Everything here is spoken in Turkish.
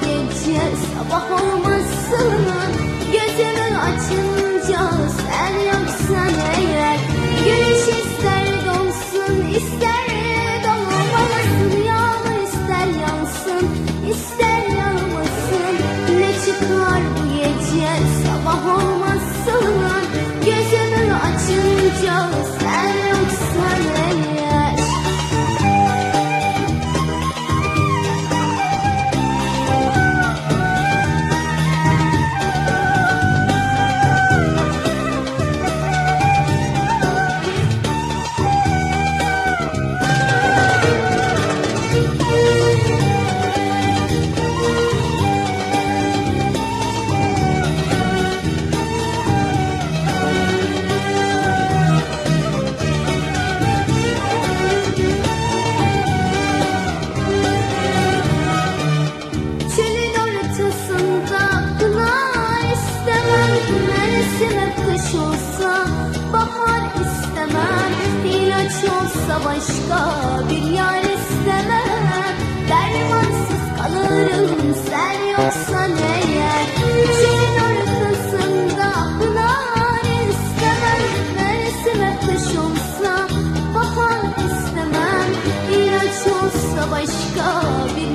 gece. Sabah olmasın Gözümü açınca sen yoksan eğer. Güneş ister donsun ister donmasın Yağmur ister yansın ister yağmasın. Ne çıkar bu gece? Sabah olmasın Gözümü açınca sen Mevsime kış olsa bahar istemem. İlaç olsa başka bir yar istemem. Dermansız kalırım sen yoksan eğer Çölün ortasında pınar istemem. Mevsime kış olsa bahar istemem. İlaç olsa başka bir